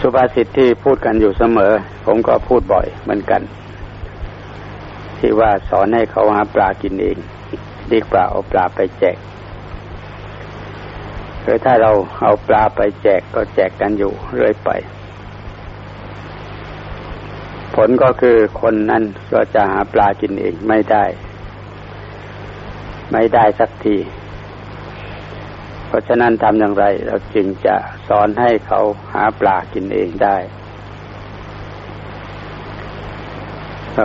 สุภาษิตที่พูดกันอยู่เสมอ ผมก็พูดบ่อยเหมือนกัน ที่ว่าสอนให้เขาหาปลากินเองดีกว่าเอาปลาไปแจกหรือถ้าเราเอาปลาไปแจกก็แจกกันอยู่เรื่อยไป ผลก็คือคนนั้นก็จะหาปลากินเองไม่ได้ ไม่ได้สักที เพราะฉะนั้นทำอย่างไร เราจึงจะสอนให้เขาหาปลากินเองได้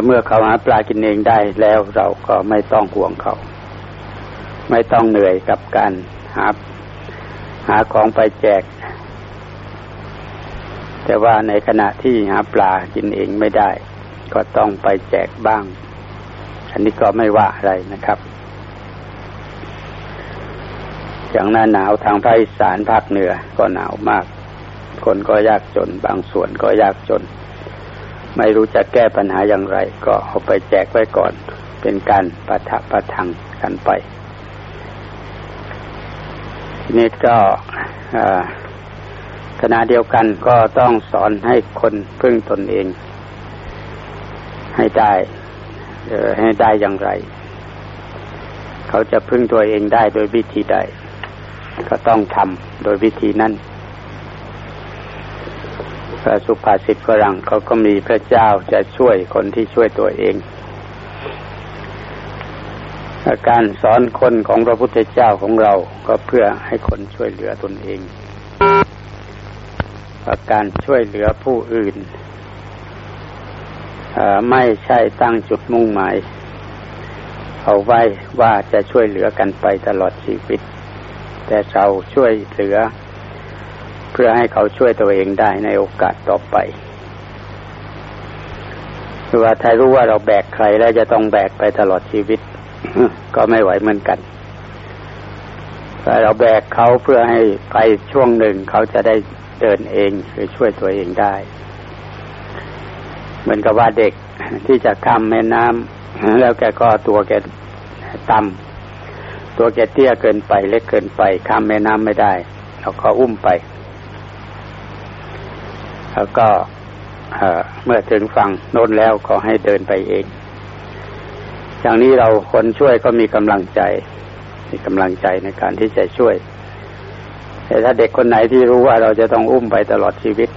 เมื่อเขาหาปลากินเองได้แล้วเราก็ไม่ต้องห่วงเขา ไม่ต้องเหนื่อยกับการหาหาของไปแจก แต่ว่าในขณะที่หาปลากินเองไม่ได้ ก็ต้องไปแจกบ้าง อันนี้ก็ไม่ว่าอะไรนะครับ อย่างหน้าหนาวทางภาคอีสานภาคเหนือก็หนาวมาก คนก็ยากจน บางส่วนก็ยากจน ไม่รู้จะแก้ปัญหาอย่างไร ก็เอาไปแจกไว้ก่อน เป็นการปะทะประทังกันไป นี่ก็ขณะเดียวกันก็ต้องสอนให้คนพึ่งตนเอง ให้ได้ให้ได้อย่างไร เขาจะพึ่งตัวเองได้โดยวิธีใด ก็ต้องทำโดยวิธีนั้นพระสุภาษิตฝรั่งเขาก็มีพระเจ้าจะช่วยคนที่ช่วยตัวเองการสอนคนของพระพุทธเจ้าของเราก็เพื่อให้คนช่วยเหลือตนเองการช่วยเหลือผู้อื่นไม่ใช่ตั้งจุดมุ่งหมาย เอาไว้ว่าจะช่วยเหลือกันไปตลอดชีวิต แต่เราช่วยเหลือ เพื่อให้เขาช่วยตัวเองได้ในโอกาสต่อไปคือว่าถ้ารู้ว่าเราแบกใครแล้วจะต้องแบกไปตลอดชีวิต ก็ไม่ไหวเหมือนกันแต่เราแบกเขาเพื่อให้ไปช่วงหนึ่งเขาจะได้เดินเองหรือช่วยตัวเองได้ เหมือนกับว่าเด็กที่จะข้ามแม่น้ำแล้วแกก็ตัวแกต่ำ ตัวแกเตี้ยเกินไปเล็กเกินไปข้ามแม่น้ำไม่ได้เราก็อุ้มไป แล้วก็เมื่อถึงฝั่งโน้นแล้วก็ให้เดินไปเอง อย่างนี้เราคนช่วยก็มีกำลังใจ มีกำลังใจในการที่จะช่วย แต่ถ้าเด็กคนไหนที่รู้ว่าเราจะต้องอุ้มไปตลอดชีวิต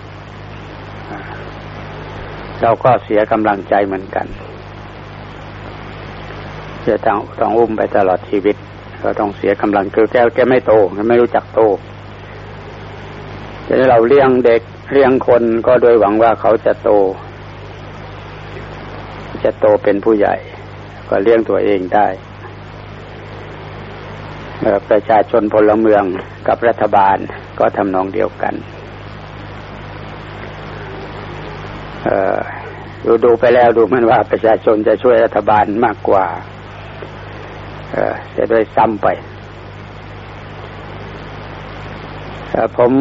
เราก็เสียกำลังใจเหมือนกันจะต้องต้องอุ้มไปตลอดชีวิต ก็ต้องเสียกำลังคือแกแกไม่โตไม่รู้จักโตจะเราเลี้ยงเด็กเลี้ยงคนก็โดยหวังว่าเขาจะโต จะโตเป็นผู้ใหญ่ ก็เลี้ยงตัวเองได้ประชาชนพลเมืองกับรัฐบาลก็ทำนองเดียวกันดูดูไปแล้วดูมันว่าประชาชนจะช่วยรัฐบาลมากกว่า จะด้วยซ้ำไปผม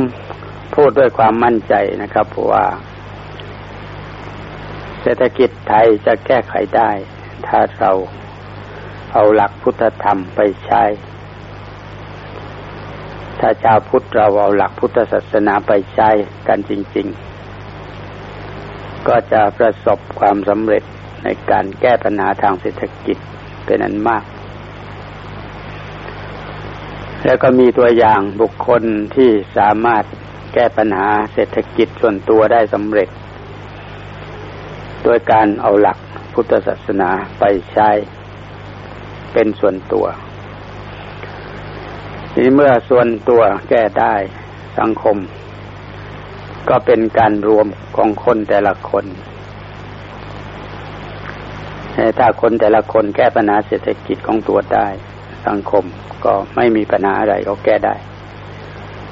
พูดด้วยความมั่นใจนะครับว่าเศรษฐกิจไทยจะแก้ไขได้ ถ้าเราเอาหลักพุทธธรรมไปใช้ ถ้าชาวพุทธเราเอาหลักพุทธศาสนาไปใช้กันจริง ๆ ก็จะประสบความสำเร็จในการแก้ปัญหาทางเศรษฐกิจเป็นอันมาก แล้วก็มีตัวอย่างบุคคลที่สามารถแก้ปัญหาเศรษฐกิจส่วนตัวได้สำเร็จ โดยการเอาหลักพุทธศาสนาไปใช้เป็นส่วนตัวนี้เมื่อส่วนตัวแก้ได้สังคม ก็เป็นการรวมของคนแต่ละคนถ้าคนแต่ละคนแก้ปัญหาเศรษฐกิจของตัวได้ สังคม ก็ไม่มีปัญหาอะไรก็แก้ได้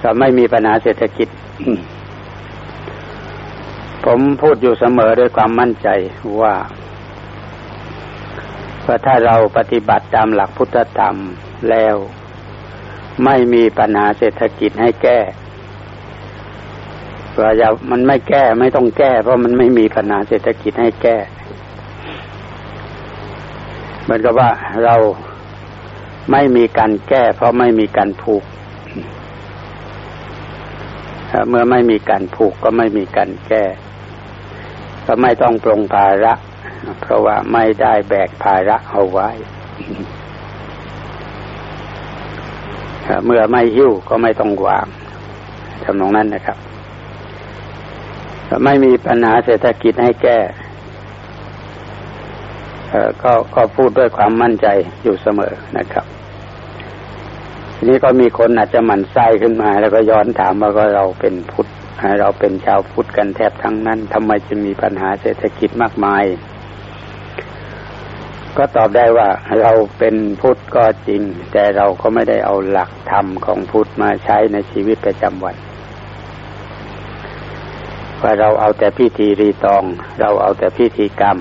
ถ้าไม่มีปัญหาเศรษฐกิจ ผมพูดอยู่เสมอด้วยความมั่นใจว่าว่าถ้าเราปฏิบัติตามหลักพุทธธรรมแล้ว ไม่มีปัญหาเศรษฐกิจให้แก้ว่าจะมันไม่แก้ไม่ต้องแก้ เพราะมันไม่มีปัญหาเศรษฐกิจให้แก้ เหมือนกับว่าเรา ไม่มีการแก้ เพราะไม่มีการผูกเมื่อไม่มีการผูกก็ไม่มีการแก้ ก็ไม่ต้องปรงภาระ เพราะว่าไม่ได้แบกภาระเอาไว้ เมื่อไม่หิ้วก็ไม่ต้องวางทำนองนั้นนะครับ ไม่มีปัญหาเศรษฐกิจให้แก้ ก็ก็พูดด้วยความมั่นใจอยู่เสมอนะครับทีนี้ก็มีคนอาจจะหมั่นไส้ขึ้นมา แล้วก็ย้อนถามว่าก็เราเป็นพุทธเราเป็นชาวพุทธกันแทบทั้งนั้นทำไมจะมีปัญหาเศรษฐกิจมากมาย ก็ตอบได้ว่าเราเป็นพุทธก็จริง แต่เราก็ไม่ได้เอาหลักธรรมของพุทธมาใช้ในชีวิตประจำวันว่าเราเอาแต่พิธีรีตอง เราเอาแต่พิธีกรรม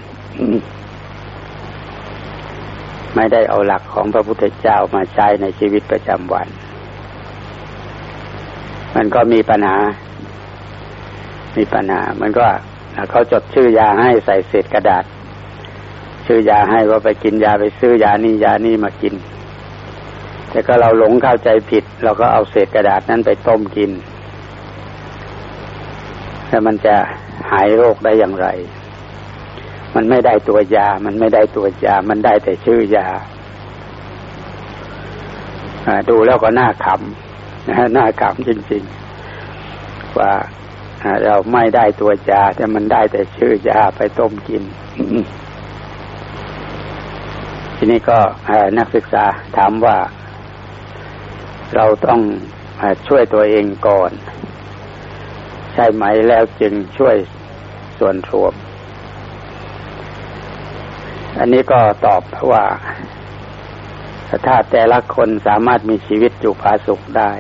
ไม่ได้เอาหลักของพระพุทธเจ้ามาใช้ในชีวิตประจำวัน มันก็มีปัญหา มีปัญหา มันก็เขาจดชื่อยาให้ใส่เศษกระดาษ ชื่อยาให้ว่าไปกินยาไปซื้อยานี่ยานี่มากิน แต่ก็เราหลงเข้าใจผิด เราก็เอาเศษกระดาษนั้นไปต้มกิน แล้วมันจะหายโรคได้อย่างไร มันไม่ได้ตัวยา มันไม่ได้ตัวยา มันได้แต่ชื่อยาดูแล้วก็น่าขำนะน่าขำจริงๆ ว่าเราไม่ได้ตัวยา แต่มันได้แต่ชื่อยาไปต้มกิน ทีนี้ก็นักศึกษาถามว่า เราต้องช่วยตัวเองก่อน ใช่ไหมแล้วจึงช่วยส่วนรวม อันนี้ก็ตอบว่าถ้าแต่ละคนสามารถมีชีวิตอยู่ผาสุขได้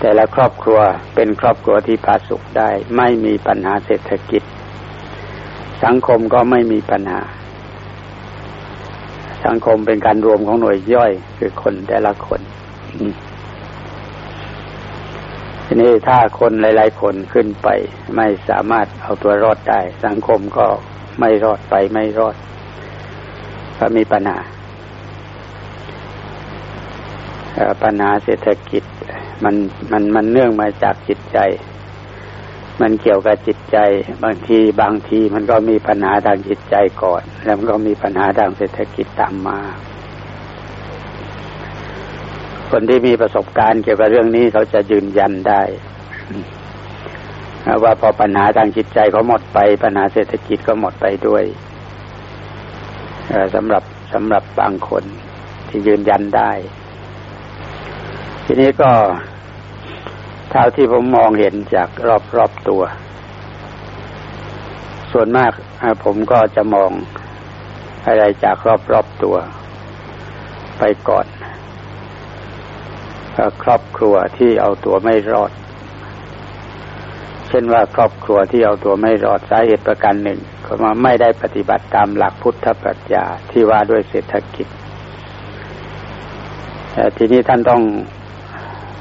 แต่ละครอบครัวเป็นครอบครัวที่ผาสุขได้ ไม่มีปัญหาเศรษฐกิจ สังคมก็ไม่มีปัญหา สังคมเป็นการรวมของหน่วยย่อยคือคนแต่ละคนทีนี้ถ้าคนหลาย ๆ คนขึ้นไป ไม่สามารถเอาตัวรอดได้ สังคมก็ ไม่รอดไปไม่รอดก็มีปัญหาปัญหาเศรษฐกิจ มันมันมันเนื่องมาจากจิตใจ มันเกี่ยวกับจิตใจ บางทีบางทีมันก็มีปัญหาทางจิตใจก่อน แล้วมันก็มีปัญหาทางเศรษฐกิจตามมา คนที่มีประสบการณ์เกี่ยวกับเรื่องนี้เขาจะยืนยันได้ ว่าพอปัญหาทางจิตใจเขาหมดไป ปัญหาเศรษฐกิจก็หมดไปด้วยสำหรับสำหรับบางคนที่ยืนยันได้ ทีนี้ก็เท่าที่ผมมองเห็นจากรอบรอบตัว ส่วนมากผมก็จะมองอะไรจากรอบรอบตัว ไปก่อนครอบครัวที่เอาตัวไม่รอด เช่นว่าครอบครัวที่เอาตัวไม่รอดสาเหตุประการหนึ่งก็มาไม่ได้ปฏิบัติตามหลักพุทธปรัชญาที่ว่าด้วยเศรษฐกิจแต่ทีนี้ท่านต้อง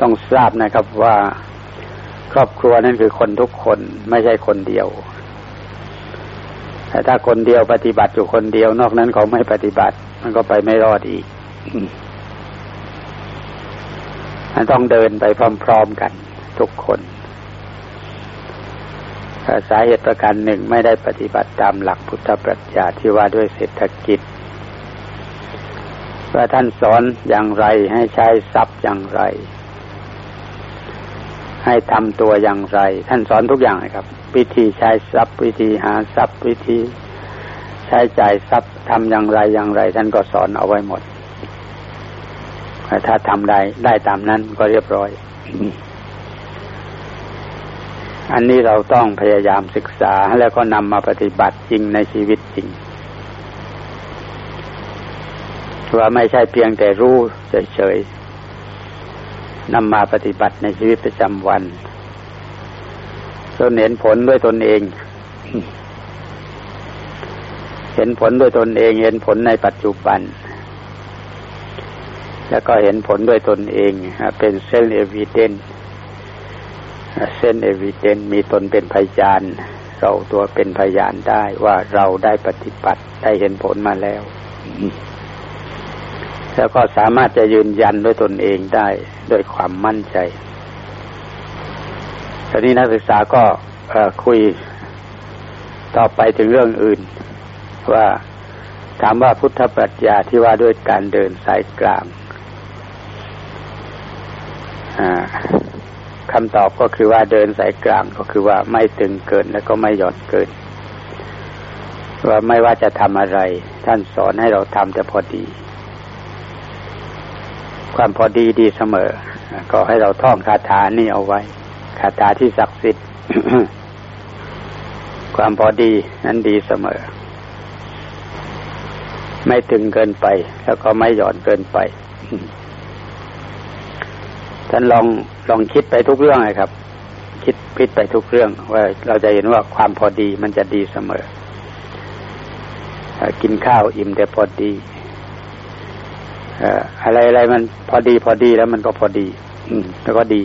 ต้องทราบนะครับว่าครอบครัวนั่นคือคนทุกคนไม่ใช่คนเดียวแต่ถ้าคนเดียวปฏิบัติอยู่คนเดียวนอกนั้นเขาไม่ปฏิบัติ มันก็ไปไม่รอดอีกมันต้องเดินไปพร้อม ๆกันทุกคน สาเหตุประการหนึ่งไม่ได้ปฏิบัติตามหลักพุทธปรัชญาที่ว่าด้วยเศรษฐกิจว่าท่านสอนอย่างไรให้ใช้ทรัพย์อย่างไร ให้ทำตัวอย่างไร ท่านสอนทุกอย่างครับ วิธีใช้ทรัพย์ วิธีหาทรัพย์ วิธี ใช้จ่ายทรัพย์ทำอย่างไรอย่างไร ท่านก็สอนเอาไว้หมด ถ้าทำได้ได้ตามนั้นก็เรียบร้อย อันนี้เราต้องพยายามศึกษาแล้วก็นำมาปฏิบัติจริงในชีวิตจริง ว่าไม่ใช่เพียงแต่รู้เฉยๆนำมาปฏิบัติในชีวิตประจำวันจนเห็นผลด้วยตนเอง เห็นผลด้วยตนเอง เห็นผลในปัจจุบัน แล้วก็เห็นผลด้วยตนเองเป็นเซลล์เอวิเดน เส้นเอวิเดนมีตนเป็นพยาน เราตัวเป็นพยานได้ว่าเราได้ปฏิบัติได้เห็นผลมาแล้ว แล้วก็สามารถจะยืนยันด้วยตนเองได้ด้วยความมั่นใจ ตอนนี้นักศึกษาก็คุยต่อไปถึงเรื่องอื่น ว่าถามว่าพุทธปรัชญาที่ว่าด้วยการเดินสายกลางอ่า คำตอบก็คือว่าเดินสายกลางก็คือว่าไม่ตึงเกินแล้วก็ไม่หย่อนเกิน ว่าไม่ว่าจะทำอะไร ท่านสอนให้เราทำแต่พอดี ความพอดีดีเสมอ ก็ให้เราท่องคาถานี่เอาไว้คาถาที่ศักดิ์สิทธิ์ความพอดีนั้นดีเสมอ ไม่ตึงเกินไป แล้วก็ไม่หย่อนเกินไปท่านลอง ลองคิดไปทุกเรื่องเลยครับ คิดพิดไปทุกเรื่อง ว่าเราจะเห็นว่าความพอดีมันจะดีเสมอ กินข้าวอิ่มแต่พอดีอะไรอะไรมันพอดีพอดีแล้วมันก็พอดี อืม แล้วก็ดี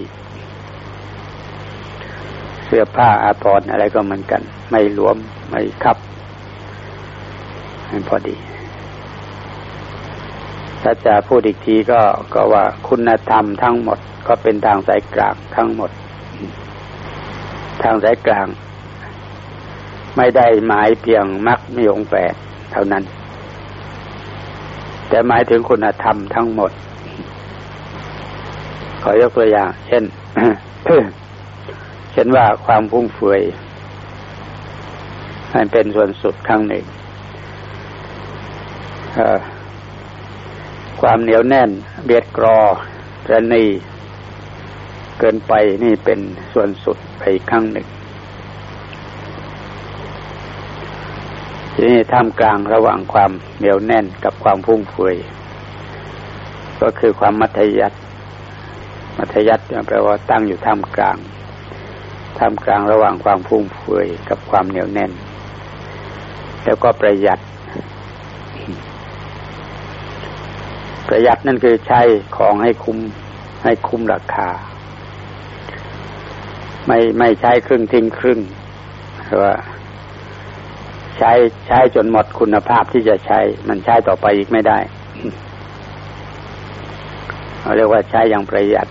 เสื้อผ้าอาภรณ์อะไรก็เหมือนกัน ไม่หลวม ไม่คับมันพอดี ถ้าจะพูดอีกทีก็ก็ว่าคุณธรรมทั้งหมด ก็เป็นทางสายกลางทั้งหมด ทางสายกลาง ไม่ได้หมายเพียงมรรคมีองแปดเท่านั้น แต่หมายถึงคุณธรรมทั้งหมด ขอยกตัวอย่าง เช่นเช่นว่าความพุ่งเฟือยมันเป็นส่วนสุดข้างหนึ่ง ความเหนียวแน่น เบียดกรอระนีเกินไปนี่เป็นส่วนสุดไปข้างหนึ่งทีนี้ท่ามกลางระหว่างความเหนียวแน่นกับความพุ่งเฟือยก็คือความมัธยัติมัธยัติแปลว่าตั้งอยู่ท่ามกลาง ท่ามกลางระหว่างความพุ่งเฟือยกับความเหนียวแน่น แล้วก็ประหยัด ประหยัดนั่นคือใช้ของให้คุ้มให้คุ้มราคา ไม่ไม่ใช้ครึ่งทิ้งครึ่งว่าใช้ใช้จนหมดคุณภาพที่จะใช้ มันใช้ต่อไปอีกไม่ได้เราเรียกว่าใช้อย่างประหยัด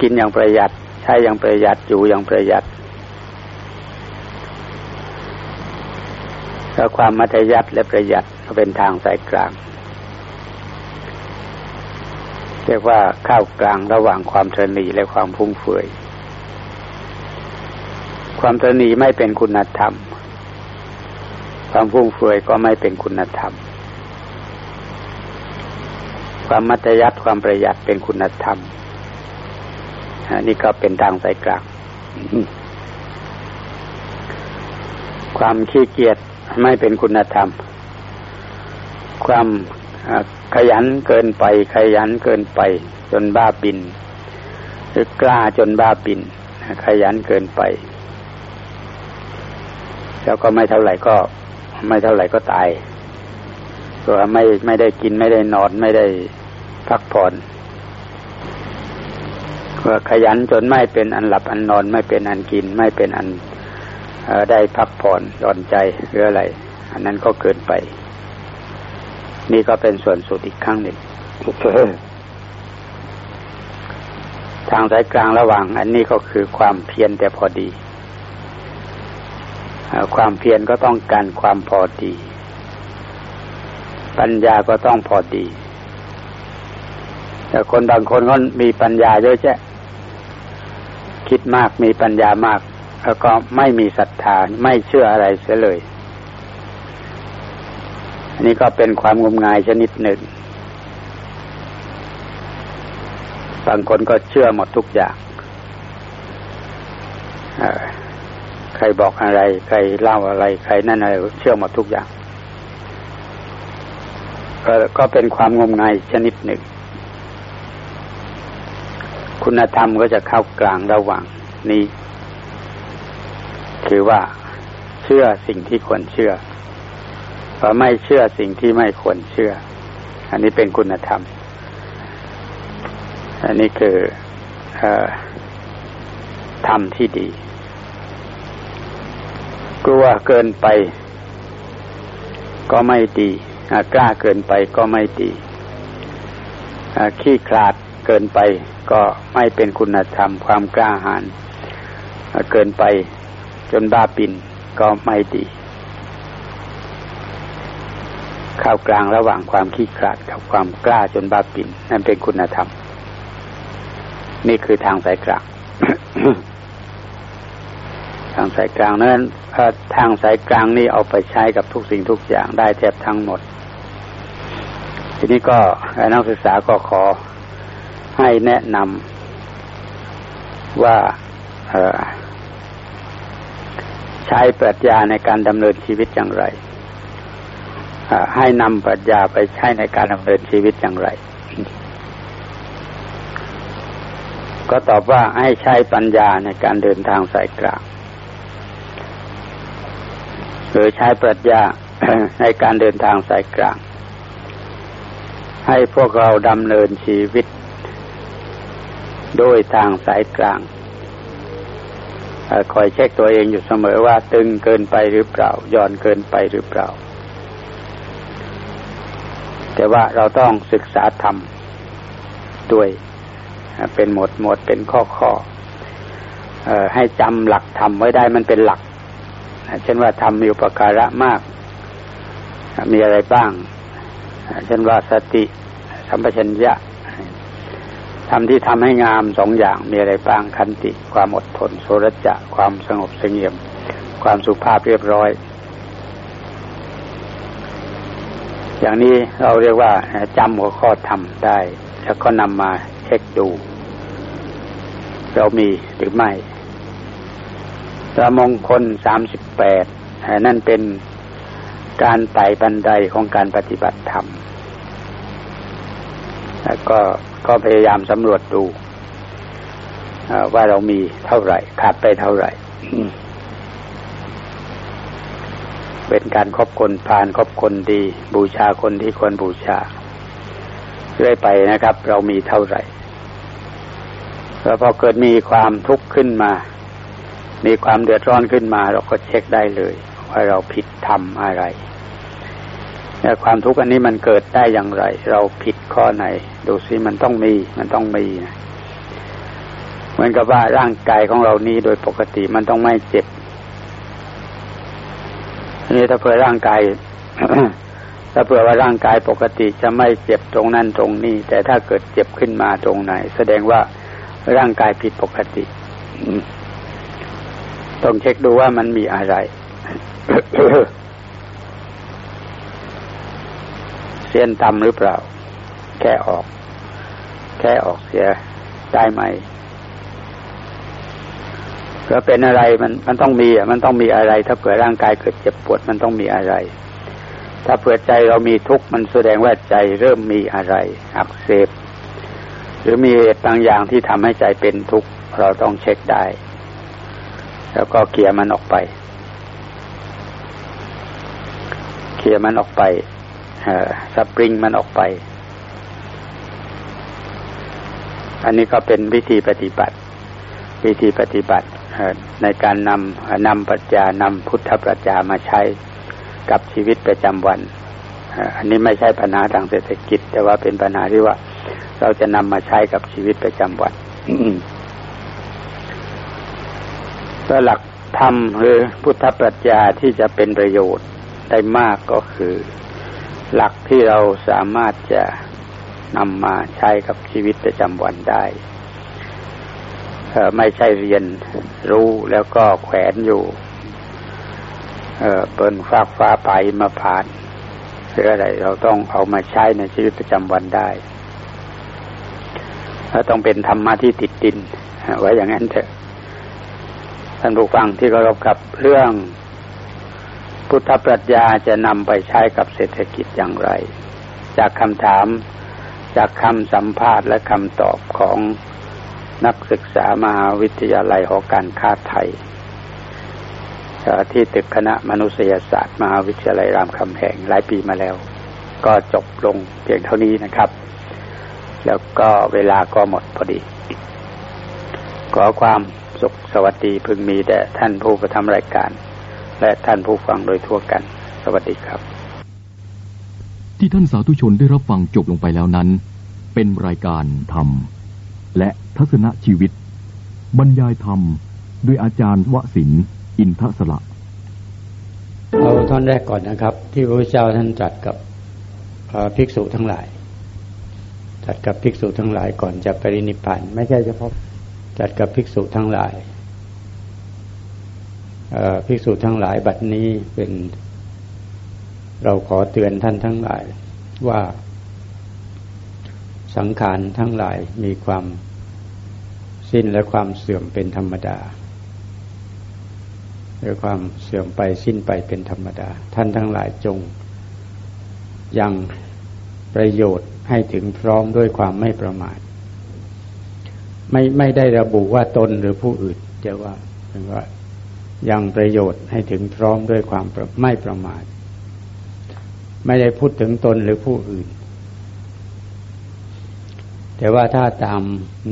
กินอย่างประหยัด ใช้อย่างประหยัดอยู่อย่างประหยัดแล้วความมัธยัติและประหยัดเป็นทางสายกลาง เรียกว่าข้าวกลางระหว่างความเทนีและความพุ่งเฟือยความเทนีไม่เป็นคุณธรรม ความพุ่งเฟือยก็ไม่เป็นคุณธรรม ความมัธยัติความประหยัดเป็นคุณธรรมนี่ก็เป็นทางสายกลาง ความขี้เกียจไม่เป็นคุณธรรม ความ ขยันเกินไป ขยันเกินไป จนบ้าบิน หรือกล้าจนบ้าบิน ขยันเกินไป แล้วก็ไม่เท่าไหร่ก็ ไม่เท่าไหร่ก็ตายตัวไม่ไม่ได้กินไม่ได้นอนไม่ได้พักผ่อนว่าขยันจนไม่เป็นอันหลับอันนอน ไม่เป็นอันกิน ไม่เป็นอันได้พักผ่อนหย่อนใจหรืออะไร อันนั้นก็เกินไป นี่ก็เป็นส่วนสุดอีกครั้งหนึ่งทางสายกลางระหว่าง อันนี้ก็คือความเพียรแต่พอดีความเพียรก็ต้องการความพอดี ปัญญาก็ต้องพอดี แต่คนบางคนก็มีปัญญาเยอะแยะคิดมากมีปัญญามาก แล้วก็ไม่มีศรัทธาไม่เชื่ออะไรเสียเลยอัน นี้ก็เป็นความงมงายชนิดหนึ่ง บางคนก็เชื่อหมดทุกอย่างใครบอกอะไร ใครเล่าอะไร ใครนั่นอะไร เชื่อหมดทุกอย่าง ก็ก็เป็นความงมงายชนิดหนึ่ง คุณธรรมก็จะเข้ากลางระหว่างนี้ คือว่าเชื่อสิ่งที่ควรเชื่อ ไม่เชื่อสิ่งที่ไม่ควรเชื่อ อันนี้เป็นคุณธรรม อันนี้คือธรรมที่ดี กลัวเกินไป ก็ไม่ดีกล้าเกินไปก็ไม่ดีขี้คลาดเกินไปก็ไม่เป็นคุณธรรมความกล้าหาญเกินไปจนบ้าปินก็ไม่ดี ข้าวกลางระหว่างความขี้ขลาดกับความกล้าจนบ้าปิ่นนั่นเป็นคุณธรรม นี่คือทางสายกลาง ทางสายกลางนั้นทางสายกลางนี่เอาไปใช้กับทุกสิ่งทุกอย่างได้แทบทั้งหมด ทีนี้ก็นักศึกษาก็ขอให้แนะนำว่าใช้ปรัชญาในการดำเนินชีวิตอย่างไร ให้นำปรัชญาไปใช้ในการดำเนินชีวิตอย่างไร ก็ตอบว่าให้ใช้ปัญญาในการเดินทางสายกลางหรือใช้ปรัชญาในการเดินทางสายกลาง ให้พวกเราดำเนินชีวิต โดยทางสายกลางคอยเช็คตัวเองอยู่เสมอว่าตึงเกินไปหรือเปล่าย่อนเกินไปหรือเปล่า แต่ว่าเราต้องศึกษาธรรมด้วยเป็นหมวดหมวดเป็นข้อข้อให้จำหลักธรรมไว้ได้มันเป็นหลักเช่นว่าทำมีอุปการะมาก มีอะไรบ้าง เช่นว่าสติสัมปชัญญะทำที่ทำให้งามสองอย่างมีอะไรบ้างคันติ ความอดทนโสรจะ ความสงบเสงี่ยม ความสุภาพเรียบร้อย อย่างนี้เราเรียกว่าจำหัวข้อทำได้ แล้วก็นำมาเช็คดู เรามีหรือไม่ระมงคลสามสิบแปดนั่นเป็นการไต่บันไดของการปฏิบัติธรรม แล้วก็ก็พยายามสำรวจดูว่าเรามีเท่าไหร่ ขาดไปเท่าไหร่ เป็นการครบคนพานครบคนดี บูชาคนที่ควรบูชาเรื่อยไปนะครับ เรามีเท่าไหร่แล้วพอเกิดมีความทุกข์ขึ้นมา มีความเดือดร้อนขึ้นมา เราก็เช็คได้เลย ว่าเราผิดทำอะไรแต่ความทุกข์อันนี้มันเกิดได้อย่างไร เราผิดข้อไหน ดูซิมันต้องมี มันต้องมีนะเหมือนกับว่าร่างกายของเรานี้โดยปกติมันต้องไม่เจ็บ นี้ถ้าเผื่อร่างกายถ้าเผื่อว่าร่างกายปกติจะไม่เจ็บตรงนั้นตรงนี้ แต่ถ้าเกิดเจ็บขึ้นมาตรงไหน แสดงว่าร่างกายผิดปกติต้องเช็คดูว่ามันมีอะไร เสียนตำหรือเปล่า แค่ออก แค่ออกเสียได้ไหม ก็เป็นอะไรมันมันต้องมีอะมันต้องมีอะไร ถ้าเผื่อร่างกายเกิดเจ็บปวดมันต้องมีอะไร ถ้าเผื่อใจเรามีทุกข์มันแสดงว่าใจเริ่มมีอะไร อักเสบหรือมีเหตุบางอย่างที่ทำให้ใจเป็นทุกข์เราต้องเช็คได้ แล้วก็เขี่ยมันออกไปเขี่ยมันออกไปสปริงมันออกไป อันนี้ก็เป็นวิธีปฏิบัติ วิธีปฏิบัติ ในการนำนำปัจจานำพุทธปัจจามาใช้กับชีวิตประจำวัน อันนี้ไม่ใช่ปัญหาทางเศรษฐกิจ แต่ว่าเป็นปัญหาที่ว่า เราจะนำมาใช้กับชีวิตประจำวันก็หลักธรรมหรือพุทธปรัชญาที่จะเป็นประโยชน์ได้มากก็คือ หลักที่เราสามารถจะนำมาใช้กับชีวิตประจำวันได้ ไม่ใช่เรียนรู้แล้วก็แขวนอยู่เปินฟากฟ้าไปมาผ่านหรืออะไรเราต้องเอามาใช้ในชีวิตประจำวันได้เราต้องเป็นธรรมะที่ติดดินไว้อย่างนั้นเถอะท่านผู้ฟังที่เคารพกับเรื่องพุทธปรัชญาจะนำไปใช้กับเศรษฐกิจอย่างไร จากคำถามจากคำสัมภาษณ์และคำตอบของ นักศึกษามหาวิทยาลัยหอการค้าไทยที่ตึกคณะมนุษยศาสตร์มหาวิทยาลัยรามคำแหงหลายปีมาแล้ว ก็จบลงเพียงเท่านี้นะครับ แล้วก็เวลาก็หมดพอดี ขอความสุขสวัสดีพึงมีแด่ท่านผู้กระทำรายการ และท่านผู้ฟังโดยทั่วกัน สวัสดีครับ ที่ท่านสาธุชนได้รับฟังจบลงไปแล้วนั้น เป็นรายการธรรม และทัศนชีวิต บรรยายธรรมด้วยอาจารย์วสินอินทศละเอาท่อนแรกก่อนนะครับ ที่พระพุทธเจ้าท่านจัดกับภิกษุทั้งหลายจัดกับภิกษุทั้งหลายก่อนจะปรินิพพานไม่ใช่เฉพาะจัดกับภิกษุทั้งหลายภิกษุทั้งหลายบัดนี้เป็นเราขอเตือนท่านทั้งหลายว่าสังขารทั้งหลายมีความ สิ้นและความเสื่อมเป็นธรรมดาหรือความเสื่อมไปสิ้นไปเป็นธรรมดา ท่านทั้งหลายจง ยังประโยชน์ให้ถึงพร้อมด้วยความไม่ประมาท ไม่ไม่ได้ระบุว่าตนหรือผู้อื่นจะว่าเป็นว่ายังประโยชน์ให้ถึงพร้อมด้วยความไม่ประมาท ไม่ได้พูดถึงตนหรือผู้อื่น แต่ว่าถ้าตาม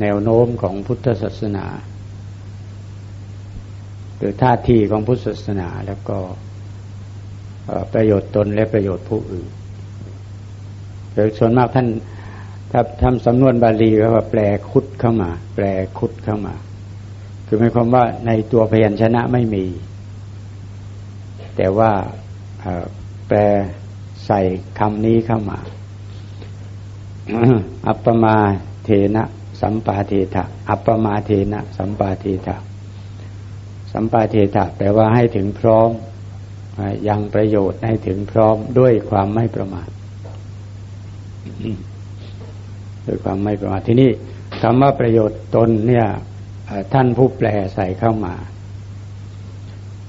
แนวโน้มของพุทธศาสนาหรือท่าทีของพุทธศาสนาแล้วก็ประโยชน์ตนและประโยชน์ผู้อื่นโดยส่วนมากท่านถ้าทำสำนวนบาลีก็ว่าแปลคุดเข้ามา แปลคุดเข้ามา คือหมายความว่าในตัวพยัญชนะไม่มี แต่ว่าแปลใส่คำนี้เข้ามา อัปปมาเทนะ สัมปาเทถะอัปปมาเทนะ สัมปาเทถะสัมปาเทถะแปลว่าให้ถึงพร้อมยังประโยชน์ให้ถึงพร้อมด้วยความไม่ประมาทด้วยความไม่ประมาทที่นี่คำว่าประโยชน์ตนเนี่ยท่านผู้แปลใส่เข้ามา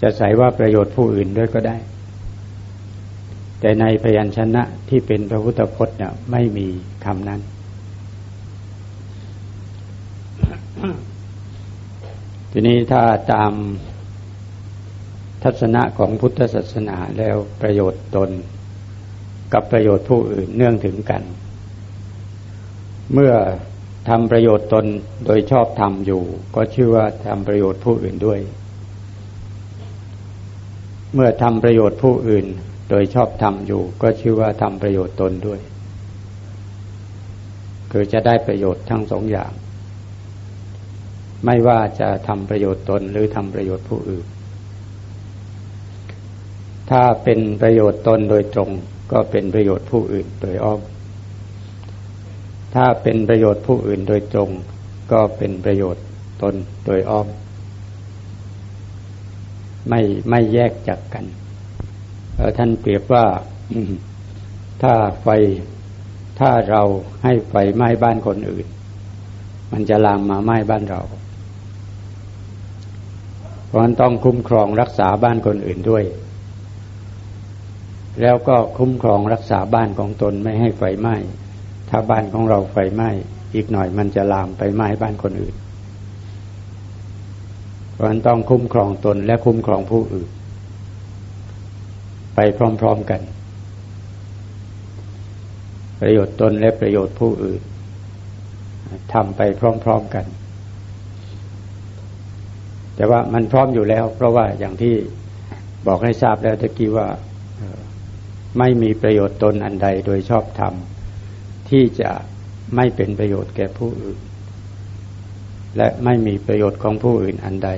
จะใส่ว่าประโยชน์ผู้อื่นด้วยก็ได้ แต่ในพยัญชนะที่เป็นพระพุทธพจน์เนี่ยไม่มีคำนั้น ทีนี้ถ้าตามทัศนะของพุทธศาสนาแล้วประโยชน์ตน กับประโยชน์ผู้อื่นเนื่องถึงกัน เมื่อทำประโยชน์ตนโดยชอบทำอยู่ ก็ชื่อว่าทำประโยชน์ผู้อื่นด้วย เมื่อทำประโยชน์ผู้อื่น โดยชอบทำอยู่ก็ชื่อว่าทำประโยชน์ตนด้วย คือจะได้ประโยชน์ทั้งสองอย่าง ไม่ว่าจะทำประโยชน์ตนหรือทำประโยชน์ผู้อื่น ถ้าเป็นประโยชน์ตนโดยตรงก็เป็นประโยชน์ผู้อื่นโดยอ้อม ถ้าเป็นประโยชน์ผู้อื่นโดยตรง ก็เป็นประโยชน์ตนโดยอ้อม ไม่ไม่แยกจากกัน ท่านเปรียบว่าถ้าไฟถ้าเราให้ไฟไหม้บ้านคนอื่น มันจะลามมาไหม้บ้านเรา เพราะฉะนั้นต้องคุ้มครองรักษาบ้านคนอื่นด้วย แล้วก็คุ้มครองรักษาบ้านของตนไม่ให้ไฟไหม้ถ้าบ้านของเราไฟไหม้อีกหน่อยมันจะลามไปไหม้บ้านคนอื่น เพราะฉะนั้นต้องคุ้มครองตนและคุ้มครองผู้อื่น ไปพร้อม ๆกัน ประโยชน์ตนและประโยชน์ผู้อื่นทำไปพร้อม ๆกัน แต่ว่ามันพร้อมอยู่แล้ว เพราะว่าอย่างที่บอกให้ทราบแล้วตะกี้ว่าไม่มีประโยชน์ตนอันใดโดยชอบธรรมที่จะไม่เป็นประโยชน์แก่ผู้อื่น และไม่มีประโยชน์ของผู้อื่นอันใด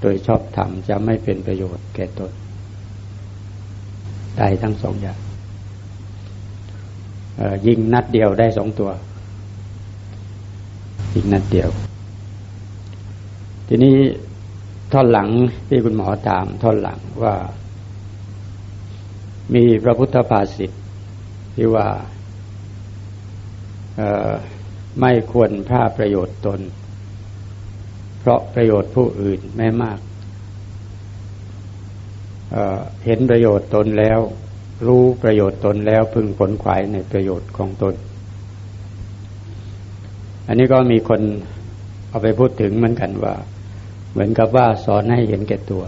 โดยชอบธรรมจะไม่เป็นประโยชน์แก่ตน ได้ทั้งสองอย่างยิงนัดเดียวได้สองตัว ยิงนัดเดียว ทีนี้ท่อนหลังที่คุณหมอถามท่อนหลังว่า มีพระพุทธภาษิตที่ว่าไม่ควรพลาดประโยชน์ตน เพราะประโยชน์ผู้อื่นไม่มาก เห็นประโยชน์ตนแล้ว รู้ประโยชน์ตนแล้วพึงผลขวายในประโยชน์ของตน อันนี้ก็มีคนเอาไปพูดถึงเหมือนกันว่า เหมือนกับว่าสอนให้เห็นแก่ตัว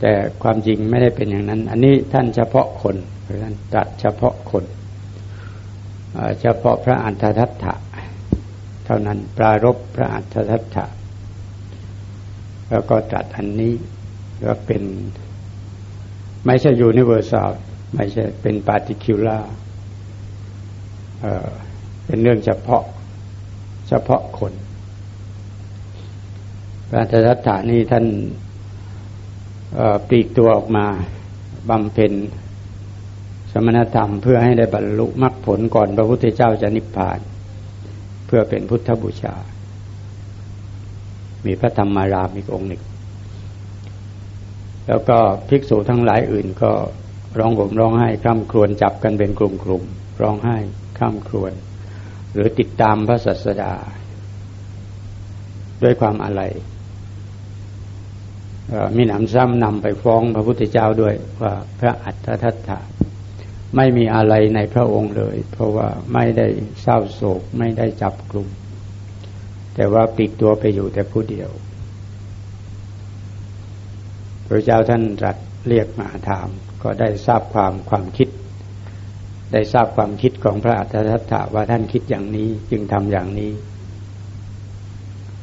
แต่ความจริงไม่ได้เป็นอย่างนั้น อันนี้ท่านเฉพาะคนท่านตรัสเฉพาะคนเฉพาะพระอัฏฐทัตถะเท่านั้นปรารบพระอัฏฐทัตถะ แล้วก็ตรัสอันนี้ว่าเป็นไม่ใช่ยูนิเวอร์แซลไม่ใช่เป็นปาร์ติคิวล่าเป็นเรื่องเฉพาะเฉพาะคนพระทัตถานี่ท่านปลีกตัวออกมาบำเพ็ญสมณธรรมเพื่อให้ได้บรรลุมรรคผลก่อนพระพุทธเจ้าจะนิพพาน เพื่อเป็นพุทธบูชา มีพระธรรมารามอีกองค์หนึ่ง แล้วก็ภิกษุทั้งหลายอื่นก็ร้องห่มร้องไห้ข้ามครวนจับกันเป็นกลุ่มๆร้องไห้ข้ามครวนหรือติดตามพระศัสดา ด้วยความอะไรมีหนำซ้ำนำไปฟ้องพระพุทธเจ้าด้วยว่าพระอัฏฐทัตถะไม่มีอะไรในพระองค์เลย เพราะว่าไม่ได้เศร้าโศกไม่ได้จับกลุ่ม แต่ว่าปิดตัวไปอยู่แต่ผู้เดียวพระเจ้าท่านรัสเรียกมาถาม ก็ได้ทราบความความคิด ได้ทราบความคิดของพระอัฏฐทัตถะว่าท่านคิดอย่างนี้จึงทำอย่างนี้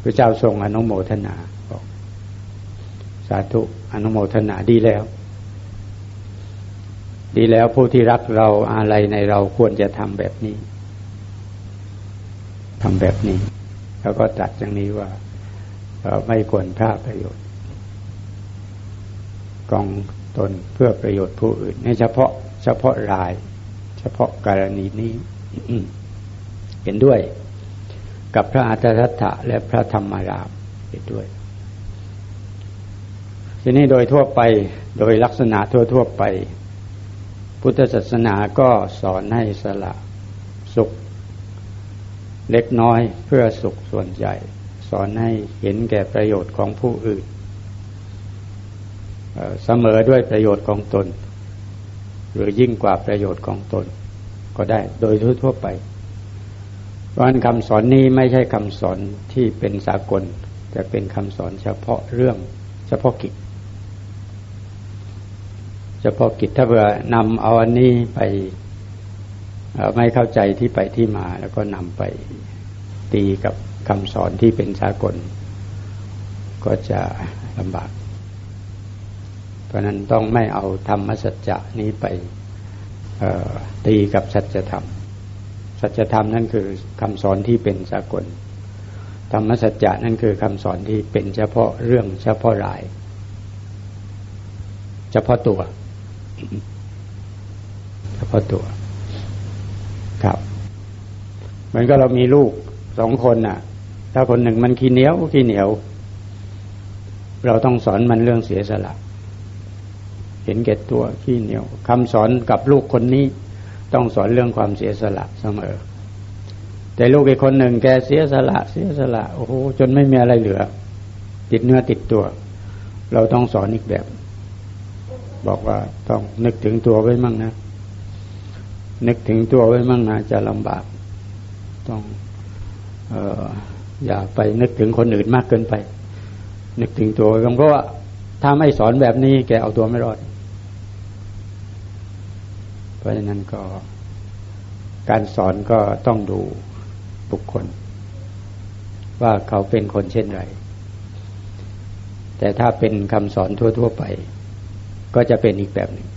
พระเจ้าทรงอนุโมทนาบอกสาธุอนุโมทนาดีแล้ว ดีแล้วผู้ที่รักเราอะไรในเราควรจะทำแบบนี้ทำแบบนี้ แล้วก็ตัดอย่างนี้ว่าไม่ควรพลาดประโยชน์กองตนเพื่อประโยชน์ผู้อื่นในเฉพาะเฉพาะราย เฉพาะกรณีนี้เห็นด้วย กับพระอัตถถะและพระธรรมารามเห็นด้วย ทีนี้โดยทั่วไปโดยลักษณะทั่ว ๆ ไป พุทธศาสนาก็สอนให้สละสุข เล็กน้อยเพื่อสุขส่วนใหญ่ สอนให้เห็นแก่ประโยชน์ของผู้อื่นเสมอด้วยประโยชน์ของตน หรือยิ่งกว่าประโยชน์ของตน ก็ได้โดยทั่วไปเพราะนั้นคำสอนนี้ไม่ใช่คำสอนที่เป็นสากล แต่เป็นคำสอนเฉพาะเรื่องเฉพาะกิจ เฉพาะกิจถ้าเผื่อนำเอาอันนี้ไป ไม่เข้าใจที่ไปที่มา แล้วก็นำไปตีกับคำสอนที่เป็นสากล ก็จะลำบาก เพราะนั้นต้องไม่เอาธรรมสัจจะนี้ไปตีกับสัจธรรม สัจธรรมนั่นคือคำสอนที่เป็นสากล ธรรมสัจจะนั่นคือคำสอนที่เป็นเฉพาะเรื่องเฉพาะราย เฉพาะตัว เฉพาะตัว มือนก็เรามีลูกสองคนน่ะ ถ้าคนหนึ่งมันขี้เหนียวขี้เหนียว เราต้องสอนมันเรื่องเสียสละ เห็นเก็ตัวขี้เหนียวคำสอนกับลูกคนนี้ต้องสอนเรื่องความเสียสละเสมอ แต่ลูกอีกคนหนึ่งแกเสียสละ เสียสละโอ้โหจนไม่มีอะไรเหลือ ติดเนื้อติดตัว เราต้องสอนอีกแบบ บอกว่าต้องนึกถึงตัวไว้มั่งนะนึกถึงตัวไว้มั่งนะจะลำบาก ต้องเอออย่าไปนึกถึงคนอื่นมากเกินไป นึกถึงตัวเพราะว่าถ้าไม่สอนแบบนี้แกเอาตัวไม่รอด เพราะฉะนั้นก็การสอนก็ต้องดูบุคคล ว่าเขาเป็นคนเช่นไร แต่ถ้าเป็นคำสอนทั่ว ๆ ไป ก็จะเป็นอีกแบบหนึ่ง